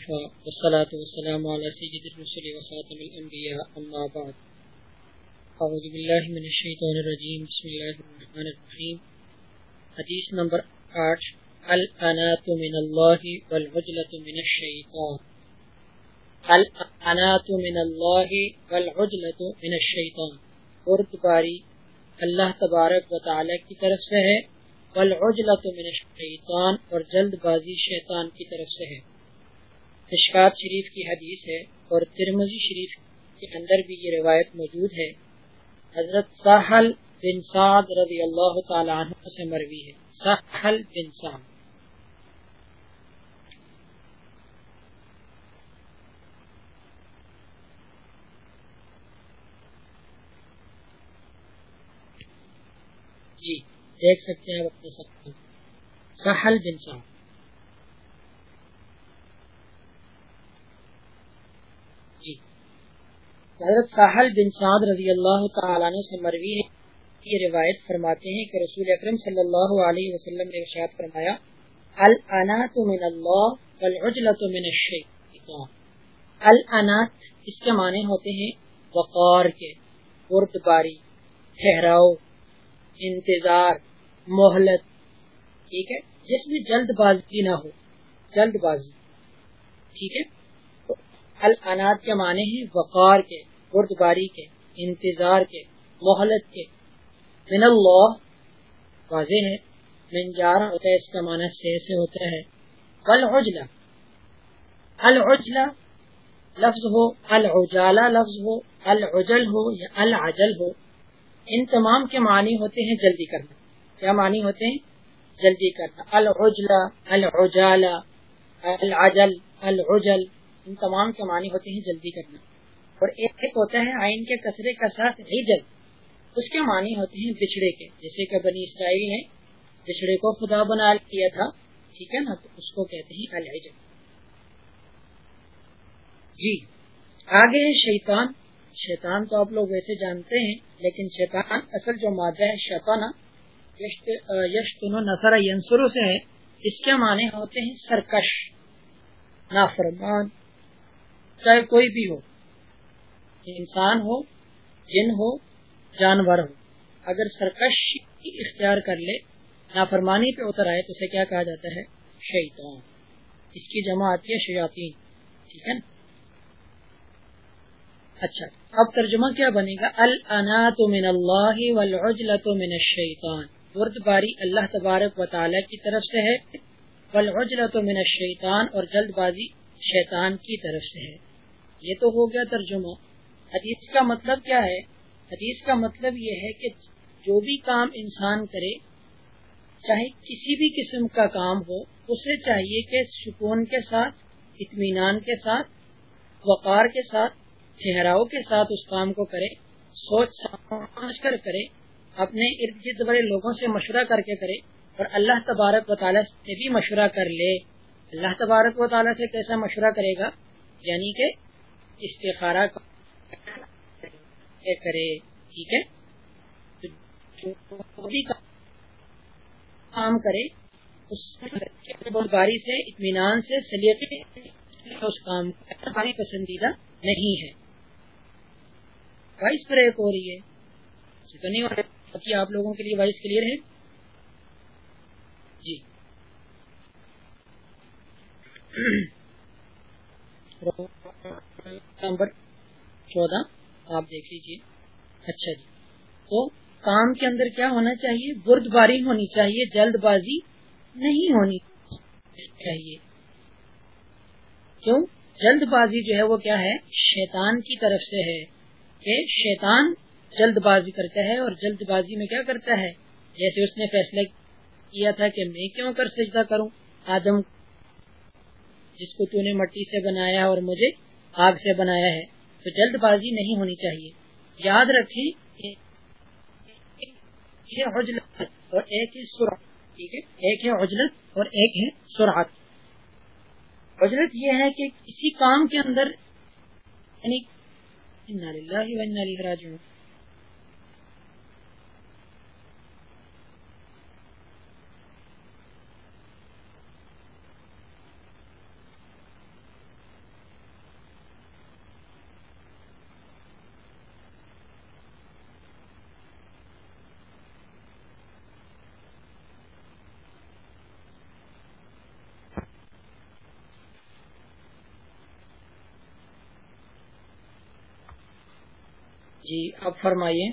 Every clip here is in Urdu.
المصطفى والصلاة والسلام على سيد الرسل وخاتم الأنبياء. أما بعد. أعوذ بالله من الشيطان الرجيم. بسم الله الرحمن الرحيم. حديث نمبر 8 الأنات من الله والعجلة من الشيطان. الأنات من الله والعجلة من الشيطان. عرد باری اللہ تبارک و تعالی کی طرف سے ہے. والعجلة من الشیطان اور جلد بازی شیطان کی طرف سے ہے. مشکات شریف کی حدیث ہے اور ترمزی شریف کے اندر بھی یہ روایت موجود ہے۔ حضرت ساحل بن سعد رضی اللہ تعالی عنہ سے مروی ہے۔ ساحل بن سعد۔ جی دیکھ سکتے ہیں اپنے سب ساحل بن سعد جی حضرت ساحل بن سعد رضی اللہ تعالیٰ عنہ سے مروی ہے۔ یہ روایت فرماتے ہیں کہ رسول اکرم صلی اللہ علیہ وسلم نے ارشاد فرمایا، الانات من اللہ والعجلت من الشیطان۔ الانات اس کے معنی ہوتے ہیں وقار کے، بردباری، ٹھہراؤ، انتظار محلت ٹھیک ہے؟ جس میں جلد بازی نہ ہو جلد بازی ٹھیک ہے؟ الانات کے معنی ہیں وقار کے۔ بردباری کے، انتظار کے محلت کے۔ من اللہ، واضح ہے، من جارا ہوتا ہے، اس کا معنی سے سے ہوتا ہے۔ العجلہ العجلہ لفظ ہو العجالہ لفظ ہو العجل ہو یا العجل ہو۔ ان تمام کے معنی ہوتے ہیں جلدی کرنا۔ کیا معنی ہوتے ہیں؟ جلدی کرنا۔ العجلہ العجالہ العجل العجل ان تمام کے معنی ہوتے ہیں جلدی کرنا۔ اور ایک ہوتا ہے آئین کے کسرے کا ساتھ عجل اس کے معنی ہوتے ہیں بچڑے کے۔ جیسے کہ بنی اسرائیل نے بچڑے کو خدا بنا کیا تھا، ٹھیک ہے نا؟ تو اس کو کہتے ہیں العجل جی آگے ہے شیطان شیطان تو آپ لوگ ویسے جانتے ہیں، لیکن شیطان اصل جو مادہ ہے شیطانہ یشتن نصر ینسرو سے ہے اس کے معنی ہوتے ہیں سرکش، نافرمان، چاہے کوئی بھی ہو۔ انسان ہو، جن ہو، جانور ہو۔ اگر سرکش اختیار کر لے، نافرمانی پہ اتر آئے، تو اسے کیا کہا جاتا ہے؟ شیطان۔ اس کی جمع آتی ہے شیاطین، ٹھیک ہے نا؟ اچھا اب ترجمہ کیا بنے گا؟ الانات من اللہ والعجلت من الشیطان۔ ورد باری اللہ تبارک و تعالی کی طرف سے ہے والعجلت من الشیطان اور جلد بازی شیطان کی طرف سے ہے۔ یہ تو ہو گیا ترجمہ۔ حدیث کا مطلب کیا ہے؟ حدیث کا مطلب یہ ہے کہ جو بھی کام انسان کرے، چاہے کسی بھی قسم کا کام ہو، اسے چاہیے کہ سکون کے ساتھ، اطمینان کے ساتھ، وقار کے ساتھ، ٹھہراؤ کے ساتھ اس کام کو کرے، سوچ سمجھ کر کرے، اپنے ارد گرد بڑے لوگوں سے مشورہ کر کے کرے اور اللہ تبارک و تعالیٰ سے بھی مشورہ کر لے۔ اللہ تبارک و تعالیٰ سے کیسا مشورہ کرے گا؟ یعنی کہ استخارہ کرے، ٹھیک ہے؟ جو بھی کام کرے، اس باری سے، اطمینان سے، سلیقے اس کام ہماری پسندیدہ نہیں ہے۔ وائس بریک ہو رہی ہے۔ باقی آپ لوگوں کے لیے وائس کلیئر ہے۔ جی۔ نمبر چودہ، آپ دیکھ لیجیے اچھا جی۔ تو کام کے اندر کیا ہونا چاہیے؟ برد باری ہونی چاہیے جلد بازی نہیں ہونی چاہیے۔ کیوں؟ جلد بازی جو ہے وہ کیا ہے؟ شیطان کی طرف سے ہے کہ شیطان جلد بازی کرتا ہے اور جلد بازی میں کیا کرتا ہے؟ جیسے اس نے فیصلہ کیا تھا کہ میں کیوں کر سجدہ کروں؟ آدم، جس کو تو نے مٹی سے بنایا اور مجھے آگ سے بنایا ہے۔ تو جلد بازی نہیں ہونی چاہیے۔ یاد رکھیں حجلت اور ایک ہے سرعت، ٹھیک ہے؟ ایک ہے حجلت اور ایک ہے سرعت۔ حجرت یہ ہے کہ کسی کام کے اندر یعنی جی اب فرمائیے۔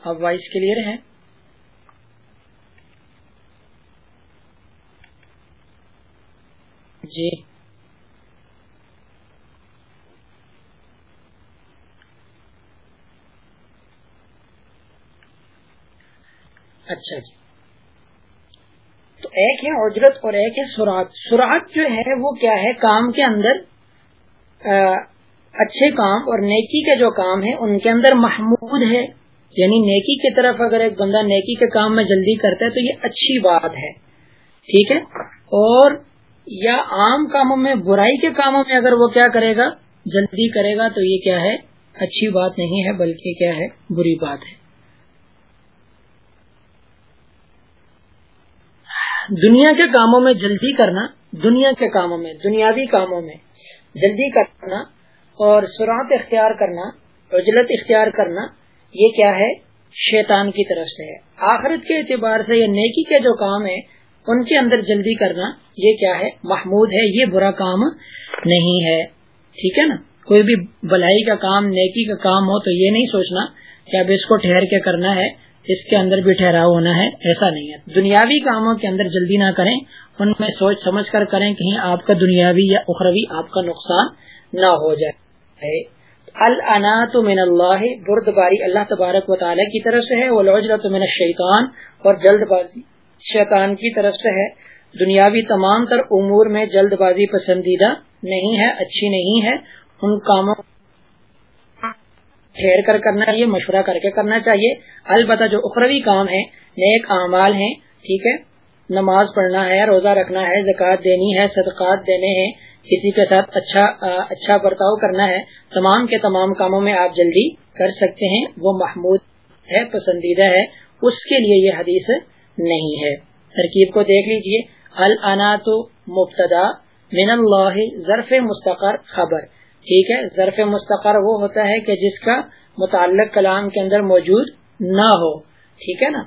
اب وائس کلیئر ہے جی۔ اچھا جی۔ تو ایک ہے اجرت اور ایک ہے سراغ سراغ جو ہے وہ کیا ہے؟ کام کے اندر اچھے کام اور نیکی کے جو کام ہے ان کے اندر محمود ہے۔ یعنی نیکی کی طرف اگر ایک بندہ نیکی کے کام میں جلدی کرتا ہے تو یہ اچھی بات ہے۔ ٹھیک ہے؟ اور یا عام کاموں میں، برائی کے کاموں میں اگر وہ کیا کرے گا، جلدی کرے گا تو یہ کیا ہے؟ اچھی بات نہیں ہے، بلکہ کیا ہے؟ بری بات ہے۔ دنیا کے کاموں میں جلدی کرنا، دنیا کے کاموں میں، دنیاوی کاموں میں جلدی کرنا اور سرعت اختیار کرنا، عجلت اختیار کرنا، یہ کیا ہے؟ شیطان کی طرف سے ہے۔ آخرت کے اعتبار سے یہ نیکی کے جو کام ہے ان کے اندر جلدی کرنا، یہ کیا ہے؟ محمود ہے، یہ برا کام نہیں ہے۔ ٹھیک ہے نا؟ کوئی بھی بلائی کا کام، نیکی کا کام ہو تو یہ نہیں سوچنا کہ اب اس کو ٹھہر کے کرنا ہے، اس کے اندر بھی ٹھہراؤ ہونا ہے، ایسا نہیں ہے۔ دنیاوی کاموں کے اندر جلدی نہ کریں، ان میں سوچ سمجھ کر کریں کہیں آپ کا دنیاوی یا اخروی آپ کا نقصان نہ ہو جائے۔ النا من اللہ برد باری اللہ تبارک و تعالیٰ کی طرف سے ہے وہ من الشیطان، اور جلد بازی شیطان کی طرف سے ہے۔ دنیاوی تمام تر امور میں جلد بازی پسندیدہ نہیں ہے، اچھی نہیں ہے۔ ان کاموں ٹھہر کر کرنا چاہیے، مشورہ کر کے کرنا چاہیے۔ البتہ جو اخروی کام ہے نیک اعمال ہیں، ٹھیک ہے۔ نماز پڑھنا ہے، روزہ رکھنا ہے، زکوٰۃ دینی ہے، صدقات دینے ہیں۔ کسی کے ساتھ اچھا اچھا برتاؤ کرنا ہے۔ تمام کے تمام کاموں میں آپ جلدی کر سکتے ہیں۔ وہ محمود ہے، پسندیدہ ہے۔ اس کے لیے یہ حدیث نہیں ہے۔ ترکیب کو دیکھ لیجیے۔ العنات مبتدا من اللہ، ظرف مستقر خبر۔ ٹھیک ہے؟ ظرف مستقر وہ ہوتا ہے کہ جس کا متعلق کلام کے اندر موجود نہ ہو۔ ٹھیک ہے نا؟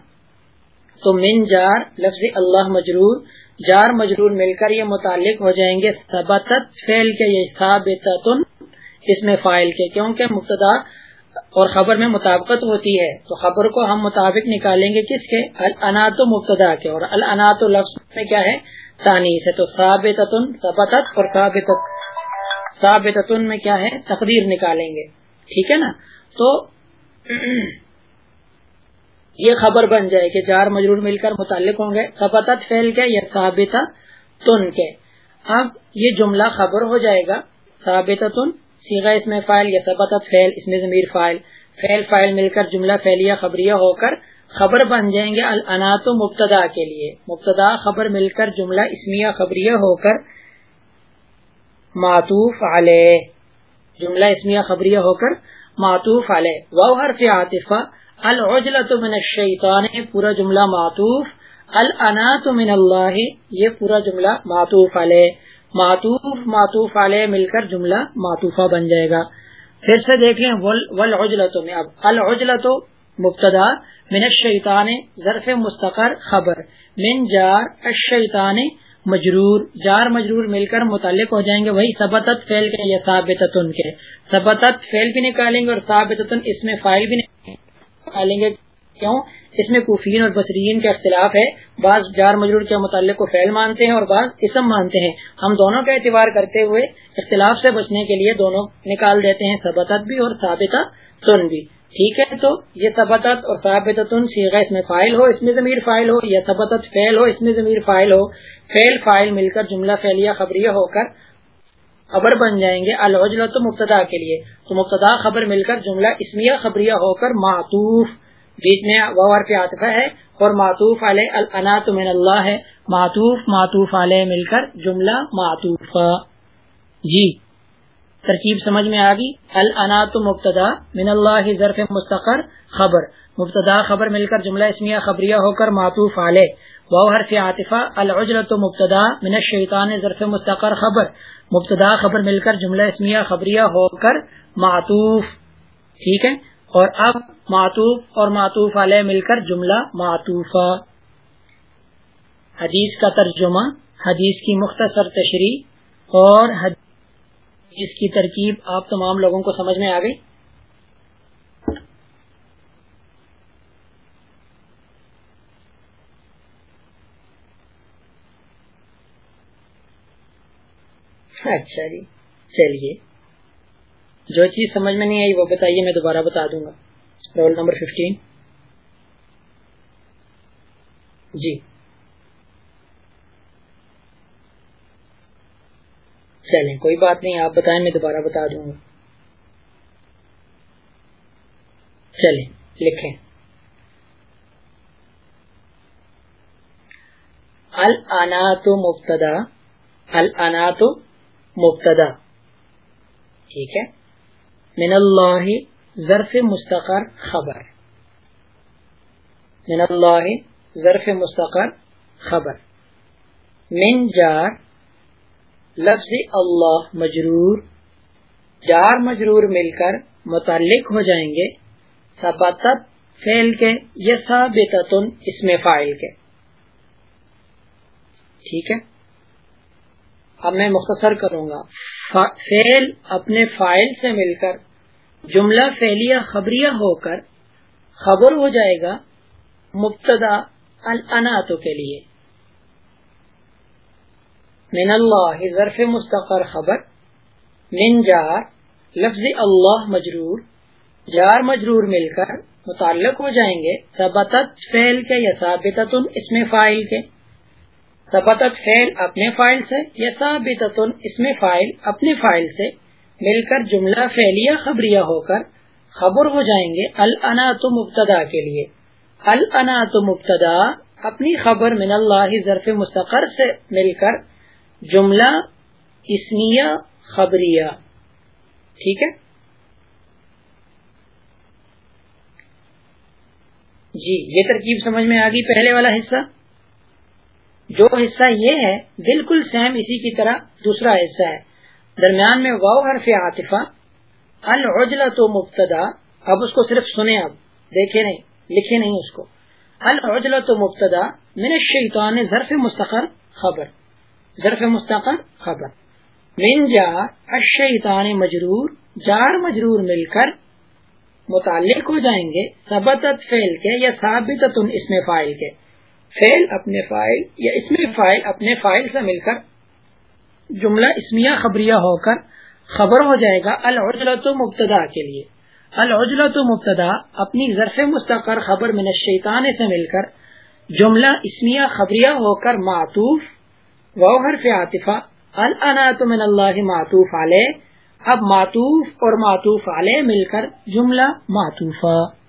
تو من جار، لفظ اللہ مجرور۔ جار مجرور مل کر یہ متعلق ہو جائیں گے سبتت فیل کے یہ اس میں فائل کے، کیونکہ مبتدا اور خبر میں مطابقت ہوتی ہے۔ تو خبر کو ہم مطابق نکالیں گے کس کے؟ الانات مبتدا کے۔ اور الانات لفظ میں کیا ہے؟ تانیس ہے تو ثابت سبتت اور ثابت میں کیا ہے؟ تقدیر نکالیں گے۔ ٹھیک ہے نا؟ تو یہ خبر بن جائے کہ چار مجرور مل کر متعلق ہوں گے۔ سبتت فیل کے یا ثابت تن کے۔ اب یہ جملہ خبر ہو جائے گا۔ ثابت تن سیگا اس میں فائل یا سبتت فیل اس میں ضمیر فائل فیل فائل مل کر جملہ فیلیا خبریہ ہو کر خبر بن جائیں گے الانات مبتدا کے لیے۔ مبتدا خبر مل کر جملہ اسمیہ خبریہ ہو کر معطوف علیہ۔ جملہ اسمیہ خبریہ ہو کر معطوف علیہ۔ وہ حرف عاطفہ العجلت من الشیطان پورا جملہ معطوف. الانات من اللہ، یہ پورا جملہ معطوف علیہ. معطوف معطوف علیہ مل کر جملہ معطوفہ بن جائے گا. پھر سے دیکھ لیں والعجلت میں اب. العجلت مبتدا، من الشیطان، ظرف مستقر خبر. من جار، الشیطان مجرور. جار، مجرور مل کر متعلق ہو جائیں گے، وہی سبتت فیل کے یا ثابتت کے. سبتت فیل بھی نکالیں گے اور ثابتت اس میں فائل بھی نکالیں گے کیوں؟ اس میں کوفین اور بصرین کا اختلاف ہے۔ بعض جار مجرور کے متعلق کو فیل مانتے ہیں اور بعض اسم مانتے ہیں۔ ہم دونوں کا اعتبار کرتے ہوئے اختلاف سے بچنے کے لیے دونوں نکال دیتے ہیں سبتت بھی اور ثابتہ سن بھی۔ ٹھیک ہے، تو یہ سبتت اور ثابت سیغہ اس میں فائل ہو، اس میں ضمیر فائل ہو، یا سبتت فیل ہو، اس میں ضمیر فائل ہو۔ فیل فائل مل کر جملہ فیلیا خبریہ ہو کر خبر بن جائیں گے الجلت مبتدا کے لیے۔ تو مبتدا خبر مل کر جملہ اسمیہ خبریہ ہو کر معطوف۔ بیچ میں وار پہ آتفا ہے اور معطوف علیہ الانات من اللہ ہے۔ معطوف معطوف علیہ مل کر جملہ معطوف جی ترکیب سمجھ میں آ گئی الانات مبتدا من اللہ ظرف مستقر خبر۔ مبتدا خبر مل کر جملہ اسمیہ خبریہ ہو کر معطوف علیہ۔ وہ حرف عاطفہ العجلت مبتدا من الشیطان، ظرف مستقر خبر۔ مبتدا خبر مل کر جملہ اسمیہ، خبریہ ہو کر معطوف۔ ٹھیک ہے؟ اور اب معطوف اور معطوف علیہ مل کر جملہ معطوفہ۔ حدیث کا ترجمہ، حدیث کی مختصر تشریح اور اس کی ترکیب، آپ تمام لوگوں کو سمجھ میں آ گئی؟ اچھا جی۔ چلیے۔ جو چیز سمجھ میں نہیں آئی وہ بتائیے، میں دوبارہ بتا دوں گا۔ رول نمبر ففٹین جی۔ چلیں، کوئی بات نہیں، آپ بتائیں، میں دوبارہ بتا دوں گا۔ چلیں، لکھیں۔ الانات مبتدا الانات مبتدا۔ ٹھیک ہے؟ من اللہ ظرف مستقر خبر۔ من اللہ ظرف مستقر خبر۔ من جار، لفظ اللہ مجرور۔ جار مجرور مل کر متعلق ہو جائیں گے۔ سباتت فیل کے یا ثابتتن اس میں فائل کے۔ ٹھیک ہے؟ اب میں مختصر کروں گا۔ فیل اپنے فائل سے مل کر، جملہ فیلیا خبریہ ہو کر خبر ہو جائے گا مبتدا الاناتو کے لیے۔ من اللہ ظرف مستقر خبر، من جار لفظ اللہ مجرور، جار مجرور مل کر متعلق ہو جائیں گے۔ ثبتت فیل کے یا ثابتت اس میں فائل کے۔ ثبتت فیل اپنے فائل سے یا ثابت اس میں فائل اپنے فائل سے مل کر جملہ فیلیا خبریہ ہو کر خبر ہو جائیں گے الانات مبتدا کے لیے۔ الانات مبتدا اپنی خبر من اللہ ظرف مستقر سے مل کر جملہ اسمیہ خبریہ۔ ٹھیک ہے؟ جی یہ ترکیب سمجھ میں آ گئی پہلے والا حصہ۔ جو حصہ یہ ہے، بالکل سیم اسی کی طرح دوسرا حصہ ہے۔ درمیان میں واؤ حرف عاطفہ العجلہ تو مبتدا، اب اس کو صرف سنیں اب دیکھے نہیں لکھے نہیں اس کو۔ العجلہ تو مبتدا، من الشیطان ظرف مستقر خبر۔ ظرف مستقر خبر۔ من جار الشیطان مجرور، جار مجرور مل کر متعلق ہو جائیں گے سبتت فیل کے یا ثابتت اس میں فائل کے۔ فیل اپنے فائل یا اس میں فائل اپنے فائل سے مل کر جملہ اسمیہ خبریہ ہو کر خبر ہو جائے گا العجلت مبتدا کے لیے۔ العجلت مبتدا اپنی ظرف مستقر خبر من الشیطان سے مل کر جملہ اسمیہ خبریہ ہو کر معطوف و حرف عاطفہ الانات من اللہ معطوف علیہ۔ اب معطوف اور معطوف علیہ مل کر جملہ معطوفہ۔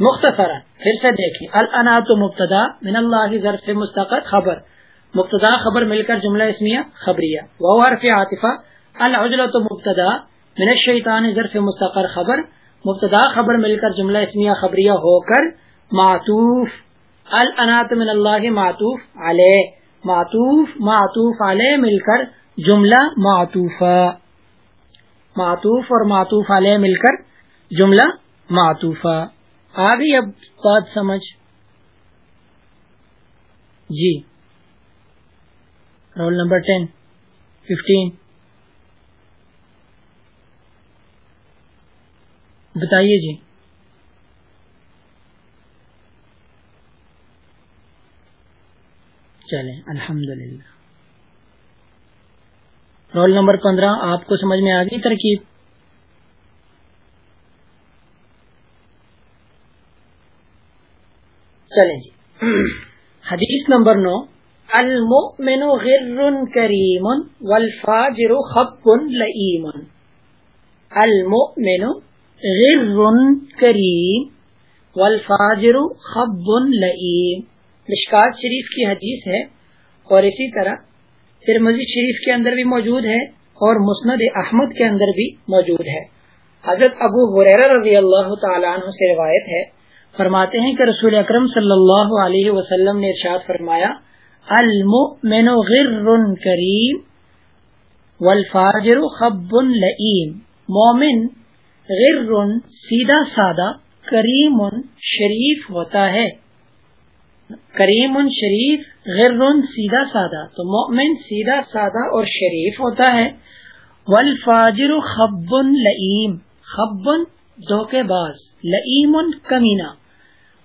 مختصرا، پھر سے دیکھیں۔ الانات مبتدا من اللہ ظرف مستقر خبر۔ مبتدا خبر مل کر جملہ اسمیہ خبریہ۔ وہ حرف عاطفہ۔ العجلۃ مبتدا من الشیطان ظرف مستقر خبر۔ مبتدا خبر مل کر جملہ اسمیہ خبریہ ہو کر معطوف۔ الانات من اللہ معطوف علیہ۔ معطوف معطوف علیہ مل کر جملہ معطوفہ۔ معطوف اور معطوف علیہ مل کر جملہ معطوفہ۔ آگئی اب بات سمجھ۔ جی۔ Roll number ten, fifteen. بتائیے جی۔ چلیں الحمد للہ رول نمبر پندرہ، آپ کو سمجھ میں آ گئی ترکیب؟ چلیں جی۔ حدیث نمبر نو۔ المؤمن غر کریم والفاجر خب لئیم۔ المؤمن غر کریم والفاجر خب لئیم۔ مشکات شریف کی حدیث ہے اور اسی طرح پھر مزید شریف کے اندر بھی موجود ہے اور مسند احمد کے اندر بھی موجود ہے۔ حضرت ابو حریر رضی اللہ تعالیٰ عنہ سے روایت ہے فرماتے ہیں کہ رسول اکرم صلی اللہ علیہ وسلم نے ارشاد فرمایا، المؤمن غر کریم والفاجر خب لئیم مومن غر سیدھا سادہ کریم شریف ہوتا ہے۔ کریم شریف غر سیدھا سادہ، تو مومن سیدھا سادہ اور شریف ہوتا ہے۔ والفاجر خب لئیم خب دھوکے باز، لئیم کمینہ۔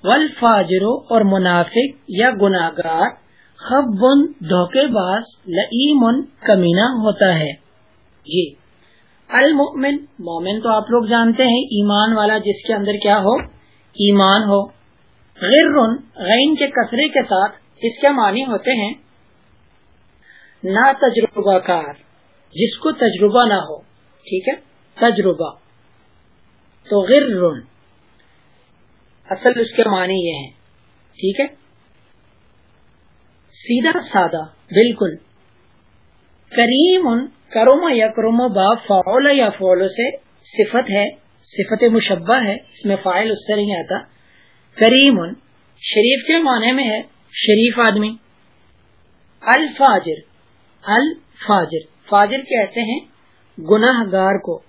والفاجر اور منافق یا گناگار خب دھوکے باز، لئیم، کمینہ ہوتا ہے۔ جی۔ المؤمن، مومن تو آپ لوگ جانتے ہیں ایمان والا جس کے اندر کیا ہو؟ ایمان ہو۔ غیر غین کے کسرے کے ساتھ اس کے معنی ہوتے ہیں نہ تجربہ کار، جس کو تجربہ نہ ہو۔ ٹھیک ہے؟ تجربہ۔ تو غر۔ اصل اس کے معنی یہ ہیں۔ ٹھیک ہے؟ سیدھا سادہ، بالکل۔ کریم کروما یا کروما با فعول یا فولو سے صفت ہے، صفت مشبہ ہے، اس میں فائل اس سے نہیں آتا۔ کریم، شریف کے معنی میں ہے شریف آدمی۔ الفاجر الفاجر۔ فاجر کہتے ہیں گناہ گار کو۔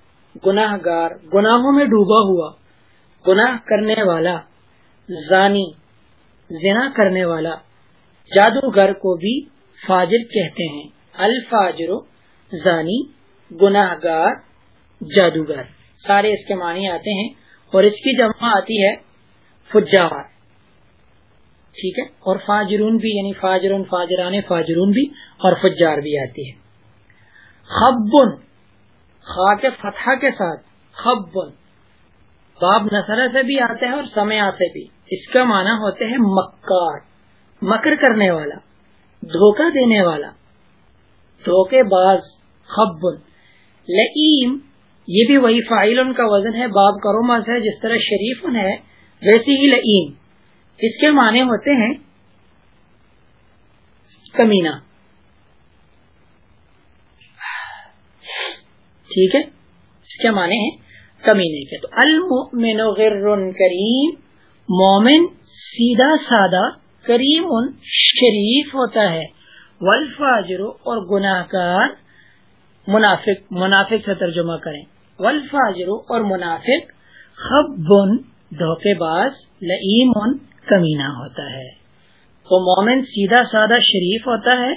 گناہ گار گناہوں میں ڈوبا ہوا۔ گناہ کرنے والا، زانی، زنا کرنے والا جادوگر کو بھی فاجر کہتے ہیں۔ الفاجر، زانی گناہ گار جادوگر۔ سارے اس کے معنی آتے ہیں اور اس کی جمع آتی ہے فجار۔ ٹھیک ہے؟ اور فاجرون بھی یعنی فاجرون، فاجران فاجرون بھی اور فجار بھی آتی ہے۔ خبن خا کے فتح کے ساتھ خبن۔ باب نصر سے بھی آتے ہیں اور سمیا سے بھی۔ اس کا معنی ہوتے ہیں مکار، مکر کرنے والا، دھوکہ دینے والا۔ دھوکے باز خبن لئیم، یہ بھی وہی فائل ان کا وزن ہے، باب کروما سے جس طرح شریف ہے، ویسی ہی لئیم۔ اس کے معنی ہوتے ہیں کمینہ۔ ٹھیک ہے؟ اس کے معنی ہیں کمینے کے تو المؤمن غر کریم، مومن سیدھا سادہ، کریم شریف ہوتا ہے۔ والفاجر اور گناہ کار منافق منافق سے ترجمہ کریں۔ والفاجر اور منافق خب، دھوکے باز، لئیم کمینہ ہوتا ہے۔ تو مومن سیدھا سادہ شریف ہوتا ہے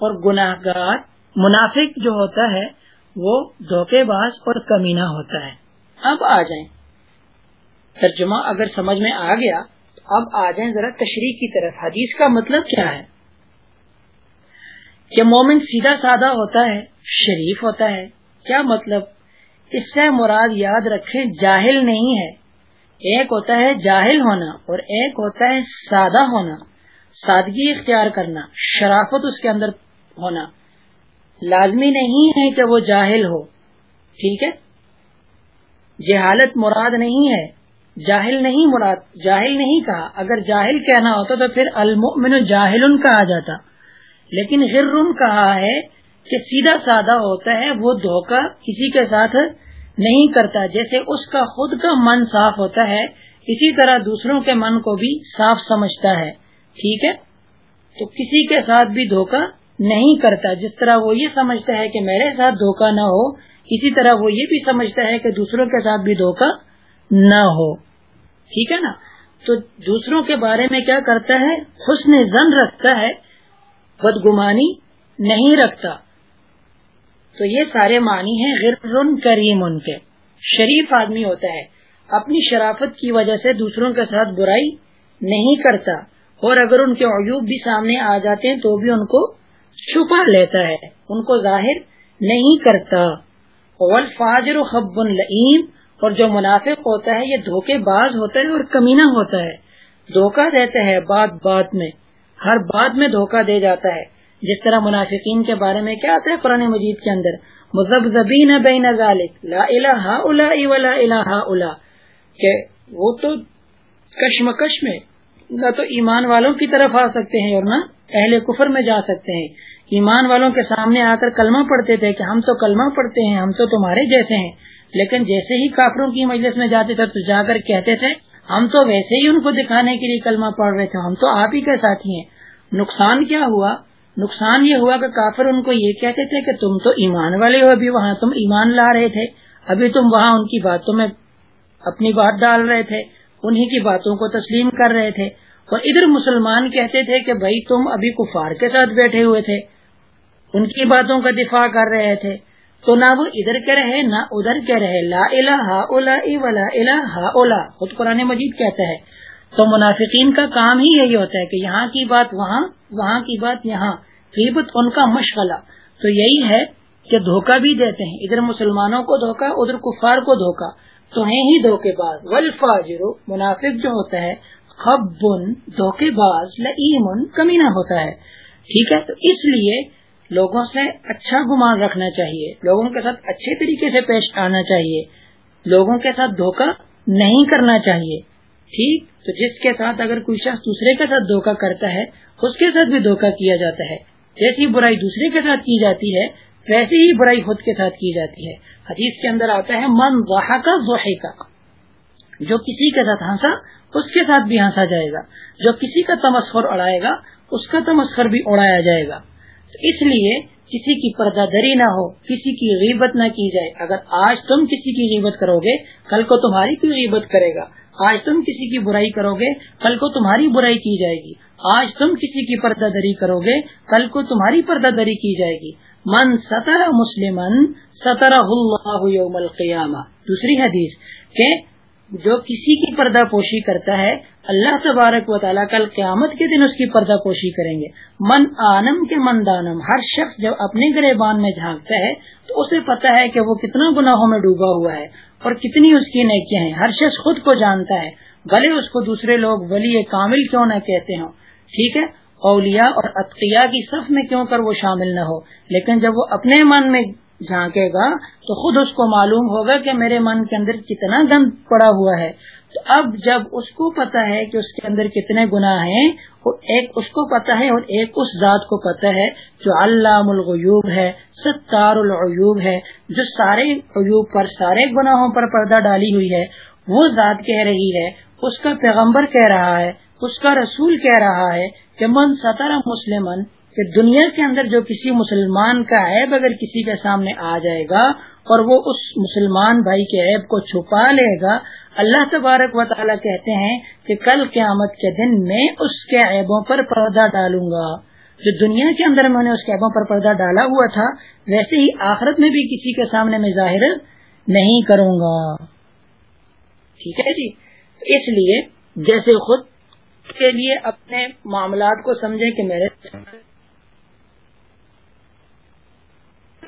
اور گناہ گار منافق جو ہوتا ہے وہ دھوکے باز اور کمینہ ہوتا ہے۔ اب آ جائیں۔ ترجمہ اگر سمجھ میں آ گیا تو اب آ جائیں ذرا تشریح کی طرف۔ حدیث کا مطلب کیا ہے؟ کہ مومن سیدھا سادہ ہوتا ہے، شریف ہوتا ہے۔ کیا مطلب؟ اس سے مراد یاد رکھیں، جاہل نہیں ہے۔ ایک ہوتا ہے جاہل ہونا اور ایک ہوتا ہے سادہ ہونا۔ سادگی اختیار کرنا، شرافت اس کے اندر ہونا۔ لازمی نہیں ہے کہ وہ جاہل ہو۔ ٹھیک ہے؟ جہالت مراد نہیں ہے، جاہل نہیں مراد، جاہل نہیں کہا۔ اگر جاہل کہنا ہوتا تو پھر المؤمن جاہل کہا جاتا۔ لیکن غر کہا ہے کہ سیدھا سادہ ہوتا ہے، وہ دھوکہ کسی کے ساتھ نہیں کرتا۔ جیسے اس کا خود کا من صاف ہوتا ہے، اسی طرح دوسروں کے من کو بھی صاف سمجھتا ہے۔ ٹھیک ہے؟ تو کسی کے ساتھ بھی دھوکہ نہیں کرتا۔ جس طرح وہ یہ سمجھتا ہے کہ میرے ساتھ دھوکہ نہ ہو اسی طرح وہ یہ بھی سمجھتا ہے کہ دوسروں کے ساتھ بھی دھوکہ نہ ہو۔ ٹھیک ہے نا؟ تو دوسروں کے بارے میں کیا کرتا ہے؟ حسن زن رکھتا ہے، بدگمانی نہیں رکھتا۔ تو یہ سارے معنی ہیں غیر کریم ان کے۔ شریف آدمی ہوتا ہے۔ اپنی شرافت کی وجہ سے دوسروں کے ساتھ برائی نہیں کرتا۔ اور اگر ان کے عیوب بھی سامنے آ جاتے ہیں تو بھی ان کو چھپا لیتا ہے۔ ان کو ظاہر نہیں کرتا۔ فاجر خب العیم اور جو منافق ہوتا ہے، یہ دھوکے باز ہوتا ہے اور کمینہ ہوتا ہے۔ دھوکہ دیتا ہے بات بات میں۔ ہر بات میں دھوکہ دے جاتا ہے۔ جس طرح منافقین کے بارے میں کیا آتا ہے قرآن مجید کے اندر؟ مذہب زبین بین ذالک۔ لا الہ الا ولا الہ الا کہ وہ تو کشمکش میں نہ تو ایمان والوں کی طرف آ سکتے ہیں اور نہ اہل کفر میں جا سکتے ہیں۔ ایمان والوں کے سامنے آ کر کلمہ پڑھتے تھے کہ ہم تو کلمہ پڑھتے ہیں، ہم تو تمہارے جیسے ہیں۔ لیکن جیسے ہی کافروں کی مجلس میں جاتے تھے تو جا کر کہتے تھے، ہم تو ویسے ہی ان کو دکھانے کے لیے کلمہ پڑھ رہے تھے، ہم تو آپ ہی کے ساتھی ہیں۔ نقصان کیا ہوا؟ نقصان یہ ہوا کہ کافر ان کو یہ کہتے تھے کہ تم تو ایمان والے ہو، ابھی وہاں تم ایمان لا رہے تھے۔ ابھی تم وہاں ان کی باتوں میں اپنی بات ڈال رہے تھے، انہی کی باتوں کو تسلیم کر رہے تھے۔ اور ادھر مسلمان کہتے تھے کہ بھائی تم ابھی کفار کے ساتھ بیٹھے ہوئے تھے۔ ان کی باتوں کا دفاع کر رہے تھے۔ تو نہ وہ ادھر کے رہے، نہ ادھر کے رہے۔ لا الہ الا ولا الہ الا خود قرآن مجید کہتا ہے۔ تو منافقین کا کام ہی یہی ہوتا ہے کہ یہاں کی بات وہاں وہاں کی بات یہاں۔ غیبت ان کا مشغلہ۔ تو یہی ہے کہ دھوکہ بھی دیتے ہیں۔ ادھر مسلمانوں کو دھوکہ، ادھر کفار کو دھوکہ۔ تو ہیں ہی دھوکے باز۔ ولفاجر منافق جو ہوتا ہے، خبن، دھوکے باز لئیمن کمینہ ہوتا ہے۔ ٹھیک ہے؟ تو اس لیے لوگوں سے اچھا گمان رکھنا چاہیے، لوگوں کے ساتھ اچھے طریقے سے پیش آنا چاہیے، لوگوں کے ساتھ دھوکہ نہیں کرنا چاہیے۔ ٹھیک؟ تو جس کے ساتھ اگر کوئی شخص دوسرے کے ساتھ دھوکا کرتا ہے، اس کے ساتھ بھی دھوکا کیا جاتا ہے۔ جیسی برائی دوسرے کے ساتھ کی جاتی ہے، ویسی ہی برائی خود کے ساتھ کی جاتی ہے۔ حدیث کے اندر آتا ہے، من کا کا جو کسی کے ساتھ ہنسا، اس کے ساتھ بھی ہنسا جائے گا۔ جو کسی کا تمسخر اڑائے گا، اس کا تمسخر بھی اڑایا جائے گا۔ اس لیے کسی کی پردہ دری نہ ہو، کسی کی غیبت نہ کی جائے۔ اگر آج تم کسی کی غیبت کرو گے، کل کو تمہاری کی غیبت کرے گا۔ آج تم کسی کی برائی کرو گے، کل کو تمہاری برائی کی جائے گی۔ آج تم کسی کی پردہ دری کرو گے، کل کو تمہاری پردہ دری کی جائے گی۔ من سطر مسلم اللہ یوم القیامہ۔ دوسری حدیث کہ جو کسی کی پردہ پوشی کرتا ہے اللہ تبارک و تعالیٰ کل قیامت کے دن اس کی پردہ پوشی کریں گے۔ من آنم کے من دانم، ہر شخص جب اپنے گریبان میں جھانکتا ہے، تو اسے پتا ہے کہ وہ کتنا گناہوں میں ڈوبا ہوا ہے اور کتنی اس کی نیکیاں ہیں۔ ہر شخص خود کو جانتا ہے، بھلے اس کو دوسرے لوگ ولی کامل کیوں نہ کہتے ہوں۔ ٹھیک ہے؟ اولیاء اور عطقیہ کی صف میں کیوں کر وہ شامل نہ ہو؟ لیکن جب وہ اپنے من میں جھانکے گا، تو خود اس کو معلوم ہوگا کہ میرے من کے اندر کتنا گند پڑا ہوا ہے۔ اب جب اس کو پتا ہے کہ اس کے اندر کتنے گناہ ہیں ایک اس کو پتا ہے اور ایک اس ذات کو پتا ہے جو علام الغیوب ہے، ستار العیوب ہے، جو سارے عیوب پر، سارے گناہوں پر پردہ ڈالی ہوئی ہے۔ وہ ذات کہہ رہی ہے، اس کا پیغمبر کہہ رہا ہے، اس کا رسول کہہ رہا ہے کہ من ستارہ مسلمن کہ دنیا کے اندر جو کسی مسلمان کا عیب اگر کسی کے سامنے آ جائے گا اور وہ اس مسلمان بھائی کے عیب کو چھپا لے گا اللہ تبارک و تعالیٰ کہتے ہیں کہ کل قیامت کے دن میں اس کے عیبوں پر پردہ ڈالوں گا۔ جو دنیا کے اندر میں نے اس کے عیبوں پر پردہ ڈالا ہوا تھا، ویسے ہی آخرت میں بھی کسی کے سامنے میں ظاہر نہیں کروں گا۔ ٹھیک ہے جی؟ اس لیے جیسے خود کے لیے اپنے معاملات کو سمجھیں کہ میرے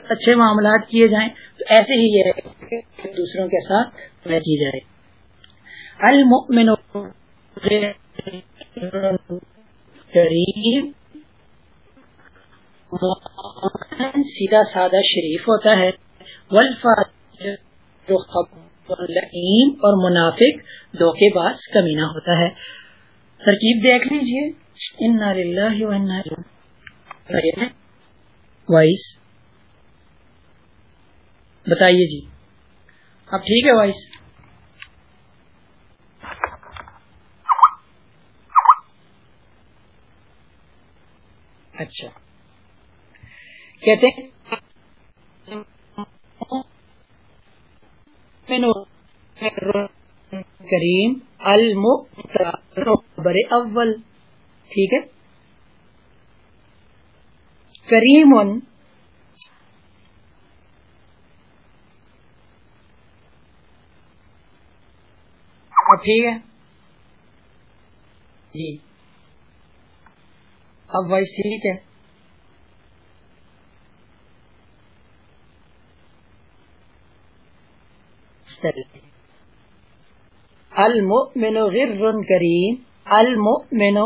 اچھے معاملات کیے جائیں، تو ایسے ہی یہ دوسروں کے ساتھ کی جی جائے۔ المؤمن سیدھا سادہ شریف ہوتا ہے۔ اور منافق دھوکے باز کمینہ ہوتا ہے۔ ترکیب دیکھ لیجیے وائس۔ بتائیے جی۔ اب ٹھیک ہے وائس۔ اچھا۔ کہتے ہیں کریم المبر اول ٹھیک ہے۔ کریم ٹھیک ہے۔ جی۔ اب وائس ٹھیک ہے۔ المؤمن غر کریم المؤمن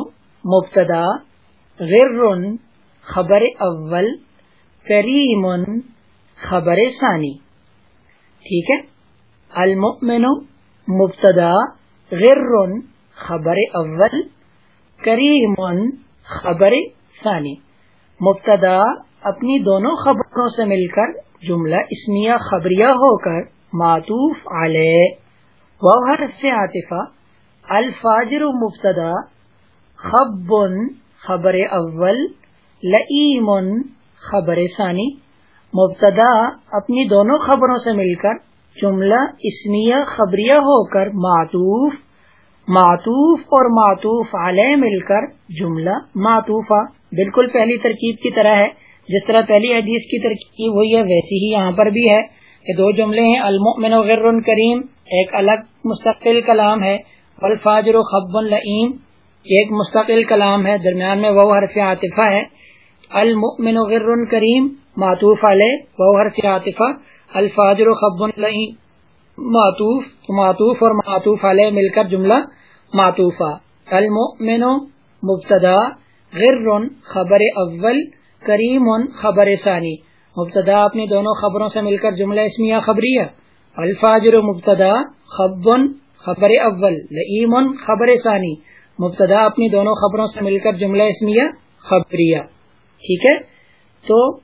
مبتدا، غر خبر اول، کریم خبر ثانی۔ ٹھیک ہے؟ المؤمن مبتدا، غر خبر اول، کریم خبر ثانی۔ مبتدا اپنی دونوں خبروں سے مل کر جملہ اسمیہ خبریہ ہو کر معطوف علیہ وحر سے عاطفہ۔ الفاجر مبتدا۔ خب خبر اول۔ لئیم خبر ثانی۔ مبتدا اپنی دونوں خبروں سے مل کر جملہ اسمیہ خبریہ ہو کر معطوف معطوف اور معطوف علیہ مل کر جملہ معطوفہ۔ بالکل پہلی ترکیب کی طرح ہے۔ جس طرح پہلی حدیث کی ترکیب ہوئی ہے، ویسی ہی یہاں پر بھی ہے کہ دو جملے ہیں۔ المؤمن و غر کریم، ایک الگ مستقل کلام ہے۔ الفاجر و خب العیم ایک مستقل کلام ہے۔ درمیان میں وہ حرف عاطفہ ہے۔ المؤمن و غر کریم، معطوف علیہ وہ حرف عاطفہ۔ الفاجر و خب العیم معطوف معطوف اور معطوف علیہ مل کر جملہ معطوفہ۔ المؤمن مبتدا، غر خبر اول، کریم خبر ثانی۔ مبتدا اپنی دونوں خبروں سے مل کر جملہ اسمیہ خبریہ الفاجر مبتدا، خب خبر اول، لئیم خبر ثانی۔ مبتدا اپنی دونوں خبروں سے مل کر جملہ اسمیہ خبریہ ٹھیک ہے؟ تو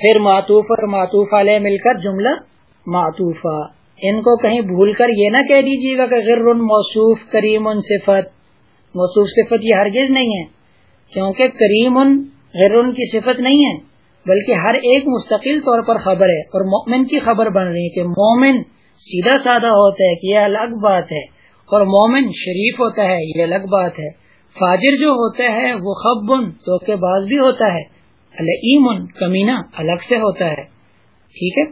پھر معطوف اور معطوف علیہ مل کر جملہ معطوفہ۔ ان کو کہیں بھول کر یہ نہ کہہ دیجیے گا کہ غر موصوف، کریم صفت۔ موصوف صفت یہ ہرگز نہیں ہے، کیونکہ کریم غیر کی صفت نہیں ہے، بلکہ ہر ایک مستقل طور پر خبر ہے۔ اور مومن کی خبر بن رہی ہے کہ مومن سیدھا سادہ ہوتا ہے کہ یہ الگ بات ہے، اور مومن شریف ہوتا ہے، یہ الگ بات ہے۔ فاجر جو ہوتا ہے وہ خبن تو کے باز بھی ہوتا ہے۔ الم کمینہ، الگ سے ہوتا ہے۔ ٹھیک ہے؟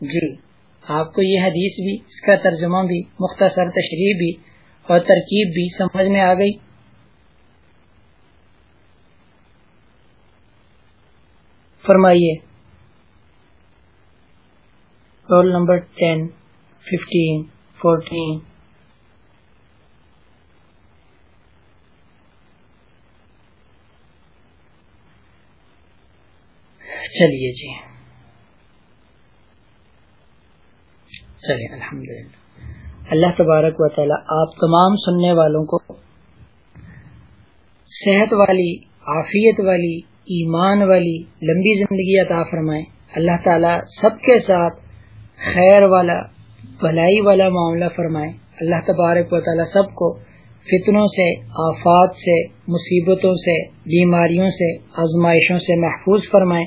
جی۔ آپ کو یہ حدیث بھی، اس کا ترجمہ بھی، مختصر تشریح بھی اور ترکیب بھی سمجھ میں آ گئی۔ فرمائیے۔ Roll number ten, fifteen, fourteen. چلیے جی۔ چلیے الحمد للہ اللہ تبارک و تعالی آپ تمام سننے والوں کو صحت والی، عافیت والی، ایمان والی، لمبی زندگی عطا فرمائے۔ اللہ تعالیٰ سب کے ساتھ خیر والا، بھلائی والا معاملہ فرمائے۔ اللہ تبارک و تعالیٰ سب کو فتنوں سے، آفات سے، مصیبتوں سے، بیماریوں سے، آزمائشوں سے محفوظ فرمائے۔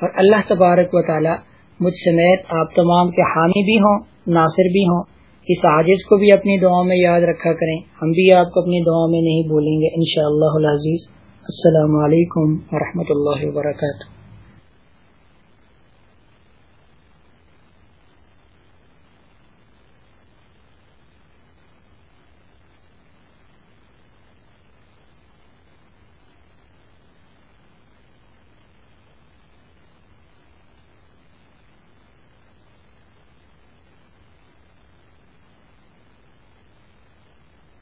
اور اللہ تبارک و تعالیٰ مجھ سمیت آپ تمام کے حامی بھی ہوں، ناصر بھی ہوں۔ اس عاجز کو بھی اپنی دعاؤں میں یاد رکھا کریں۔ ہم بھی آپ کو اپنی دعاؤں میں نہیں بولیں گے، انشاءاللہ العزیز۔ السلام علیکم ورحمۃ اللہ وبرکاتہ۔